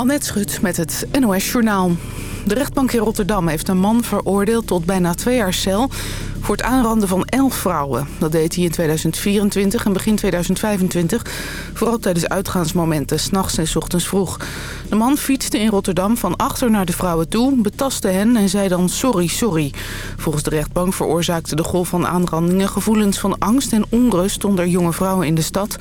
Annette Schut met het NOS Journaal. De rechtbank in Rotterdam heeft een man veroordeeld tot bijna twee jaar cel... voor het aanranden van elf vrouwen. Dat deed hij in 2024 en begin 2025. Vooral tijdens uitgaansmomenten, s'nachts en s ochtends vroeg. De man fietste in Rotterdam van achter naar de vrouwen toe... betastte hen en zei dan sorry, sorry. Volgens de rechtbank veroorzaakte de golf van aanrandingen... gevoelens van angst en onrust onder jonge vrouwen in de stad...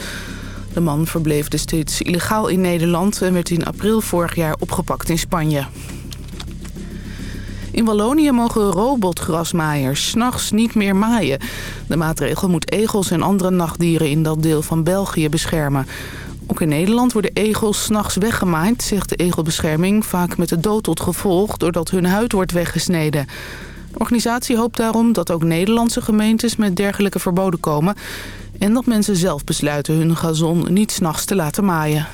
De man verbleef steeds illegaal in Nederland en werd in april vorig jaar opgepakt in Spanje. In Wallonië mogen robotgrasmaaiers s'nachts niet meer maaien. De maatregel moet egels en andere nachtdieren in dat deel van België beschermen. Ook in Nederland worden egels s'nachts weggemaaid, zegt de egelbescherming... vaak met de dood tot gevolg doordat hun huid wordt weggesneden. De organisatie hoopt daarom dat ook Nederlandse gemeentes met dergelijke verboden komen... en dat mensen zelf besluiten hun gazon niet s'nachts te laten maaien.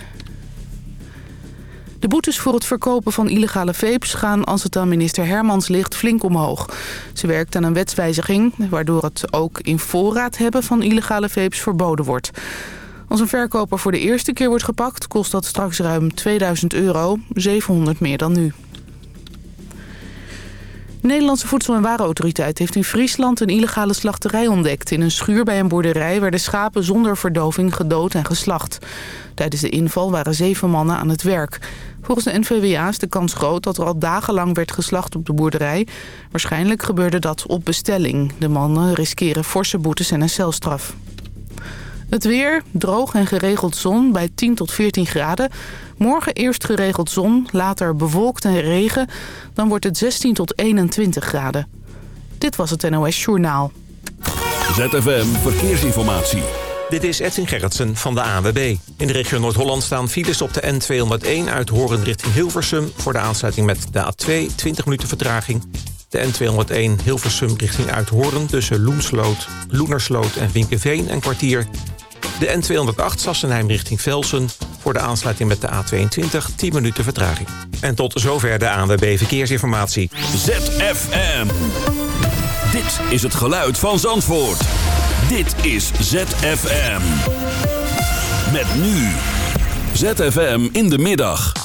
De boetes voor het verkopen van illegale vapes gaan als het aan minister Hermans ligt flink omhoog. Ze werkt aan een wetswijziging waardoor het ook in voorraad hebben van illegale vapes verboden wordt. Als een verkoper voor de eerste keer wordt gepakt kost dat straks ruim 2000 euro, 700 meer dan nu. De Nederlandse Voedsel- en Warenautoriteit heeft in Friesland een illegale slachterij ontdekt. In een schuur bij een boerderij werden schapen zonder verdoving gedood en geslacht. Tijdens de inval waren zeven mannen aan het werk. Volgens de NVWA is de kans groot dat er al dagenlang werd geslacht op de boerderij. Waarschijnlijk gebeurde dat op bestelling. De mannen riskeren forse boetes en een celstraf. Het weer, droog en geregeld zon bij 10 tot 14 graden. Morgen eerst geregeld zon, later bewolkt en regen. Dan wordt het 16 tot 21 graden. Dit was het NOS Journaal. ZFM Verkeersinformatie. Dit is Edwin Gerritsen van de AWB. In de regio Noord-Holland staan files op de N201 uit Horen richting Hilversum... voor de aansluiting met de A2, 20 minuten vertraging. De N201 Hilversum richting Uithoorn tussen Loensloot, Loenersloot en Vinkenveen een kwartier. De N208 Sassenheim richting Velsen voor de aansluiting met de A22 10 minuten vertraging. En tot zover de ANWB Verkeersinformatie. ZFM. Dit is het geluid van Zandvoort. Dit is ZFM. Met nu. ZFM in de middag.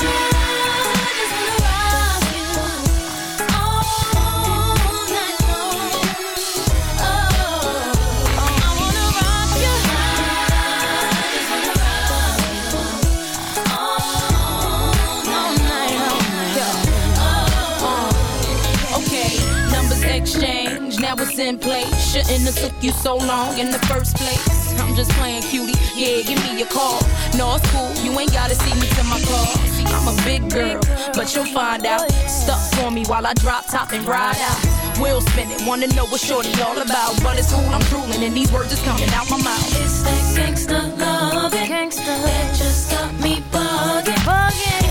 Bye. It's in place. Shouldn't have took you so long in the first place. I'm just playing cutie, yeah, give me a call. No, it's cool, you ain't gotta see me to my car. I'm a big girl, but you'll find out. Stuck for me while I drop top and ride out. We'll spin it, wanna know what shorty all about. But it's cool, I'm drooling, and these words is coming out my mouth. It's that gangsta love, gangsta that just got me bugging. bugging.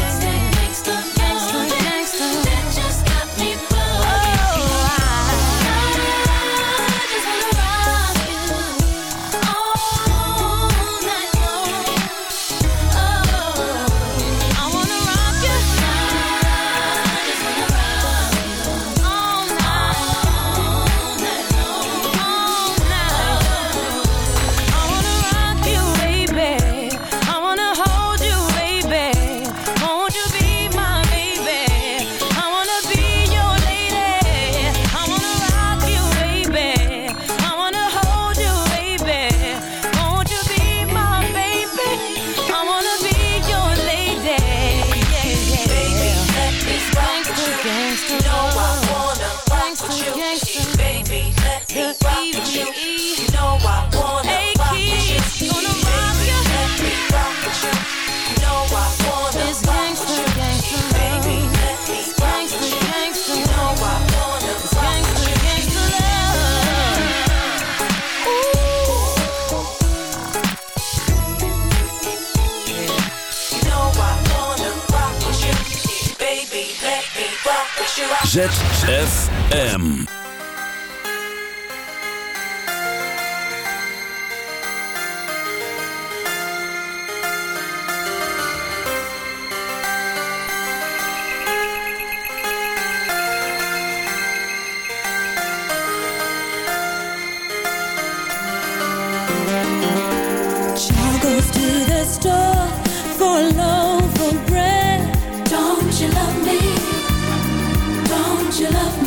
ZFM. Store for loaf of bread. Don't you love me? you love me?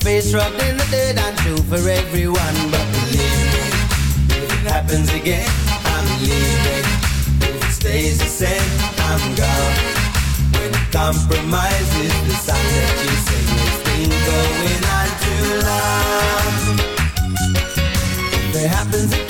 Face rubbed in the dirt and true for everyone But believe me, if it happens again I'm leaving. If it stays the same, I'm gone. When it compromises the sign that you say It's been going on too long. If it happens again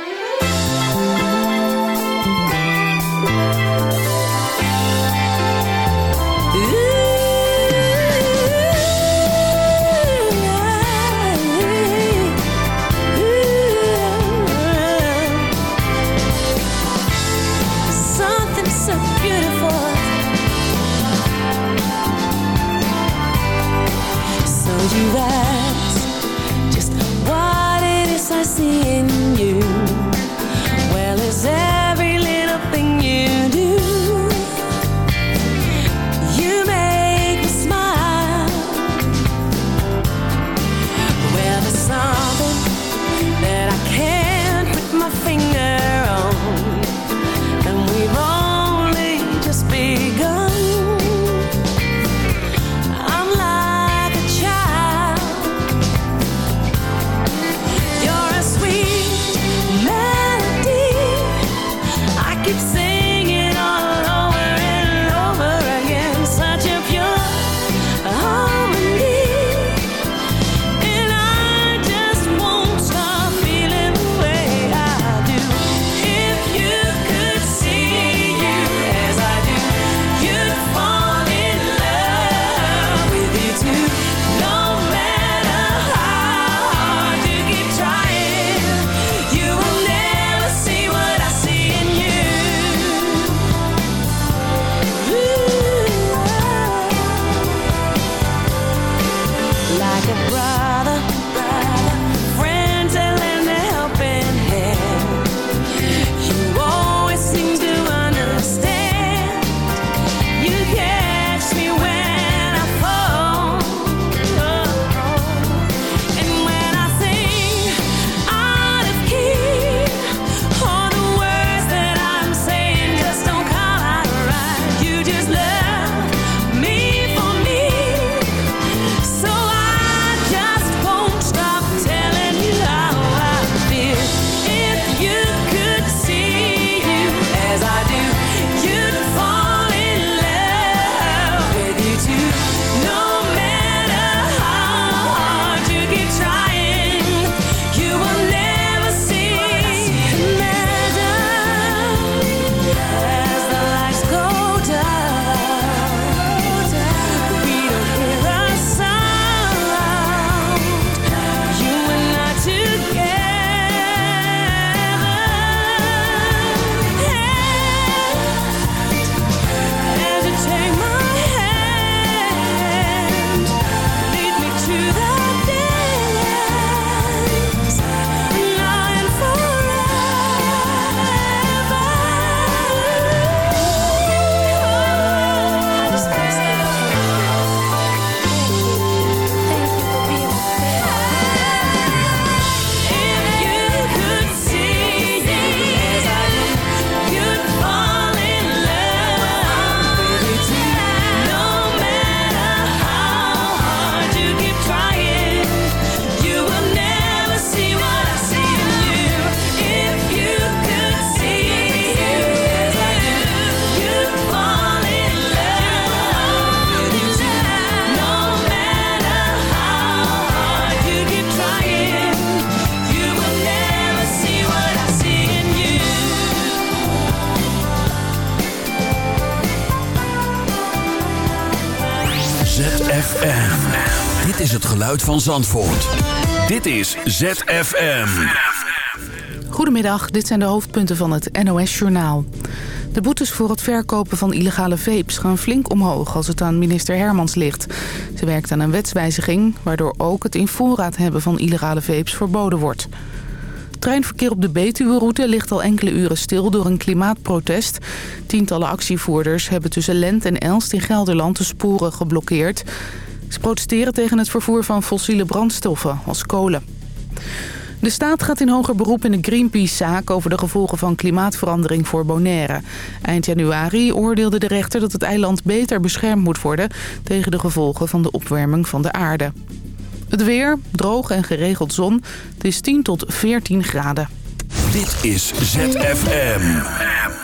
Van Zandvoort. Dit is ZFM. Goedemiddag, dit zijn de hoofdpunten van het NOS-journaal. De boetes voor het verkopen van illegale vapes gaan flink omhoog als het aan minister Hermans ligt. Ze werkt aan een wetswijziging waardoor ook het in voorraad hebben van illegale vapes verboden wordt. Treinverkeer op de Betuwe-route ligt al enkele uren stil door een klimaatprotest. Tientallen actievoerders hebben tussen Lent en Elst in Gelderland de sporen geblokkeerd. Ze protesteren tegen het vervoer van fossiele brandstoffen als kolen. De staat gaat in hoger beroep in de Greenpeace-zaak over de gevolgen van klimaatverandering voor Bonaire. Eind januari oordeelde de rechter dat het eiland beter beschermd moet worden tegen de gevolgen van de opwarming van de aarde. Het weer, droog en geregeld zon. Het is 10 tot 14 graden. Dit is ZFM.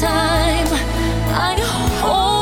Time. I hold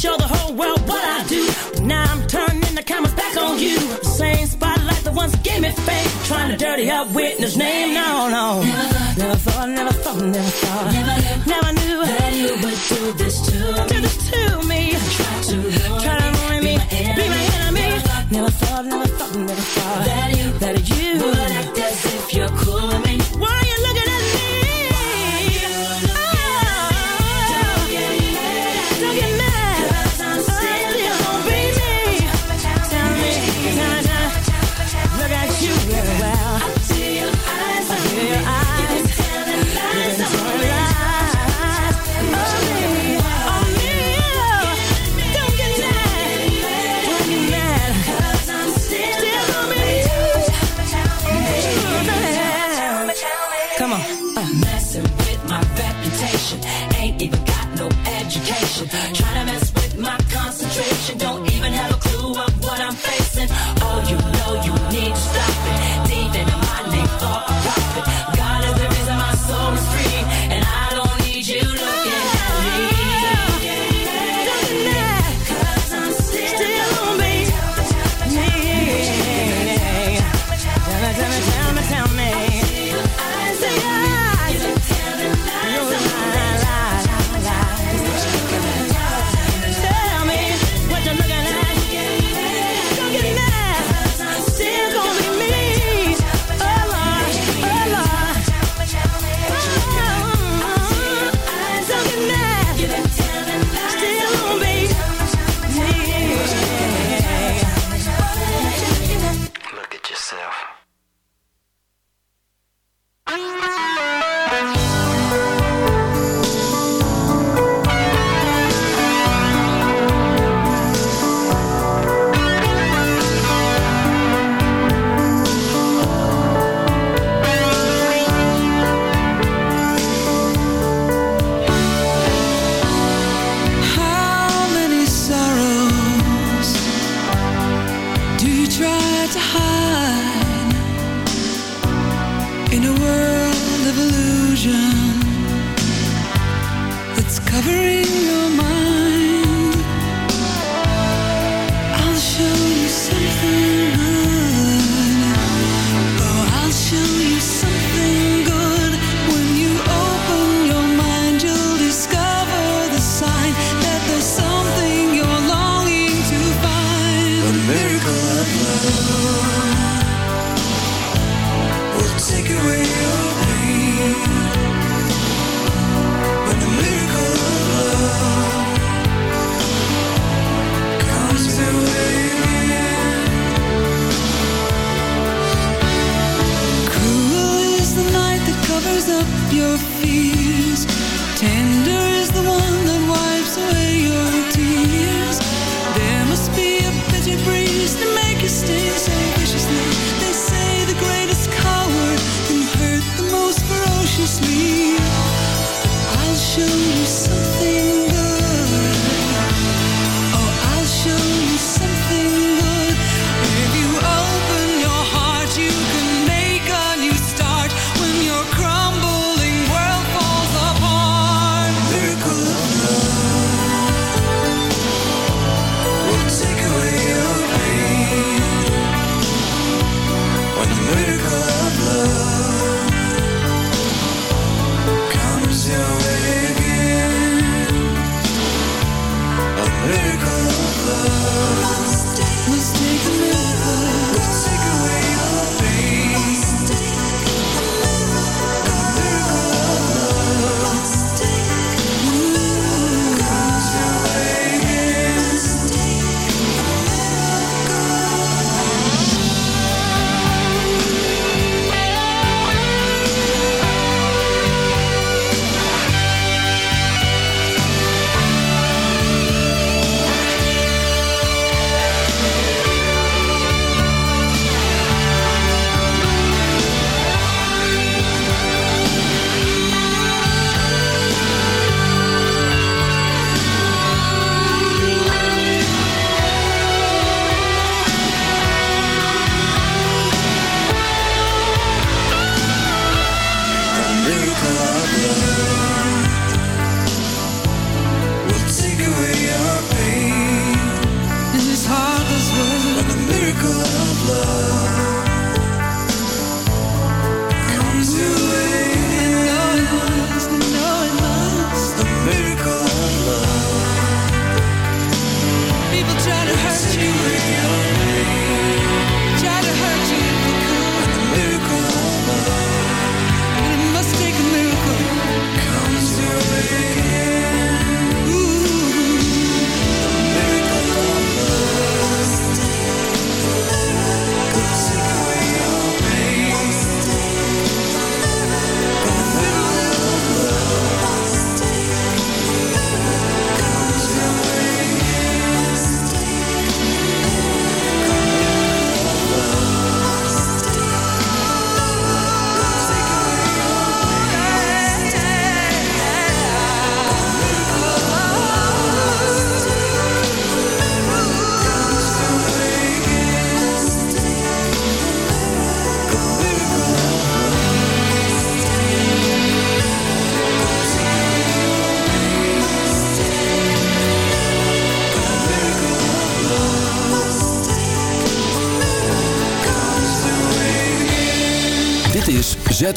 show the whole world what I do. Now I'm turning the cameras back on you. Same spotlight that once gave me fame. Trying to dirty up witness name. No, no. Never, never thought, never thought, never thought. Never, knew, never knew that you would do this to me. Do this to me. Try to ruin, me. Be my enemy. Never, thought, never thought, never thought, that you. That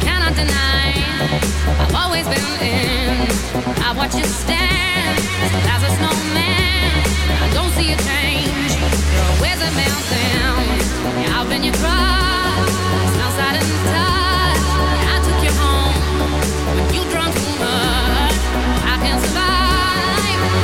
cannot deny. I've always been in. I watch you stand as a snowman. I don't see change. You're always a mountain. Yeah, I've been your and. I took you home when you too much. I can't survive.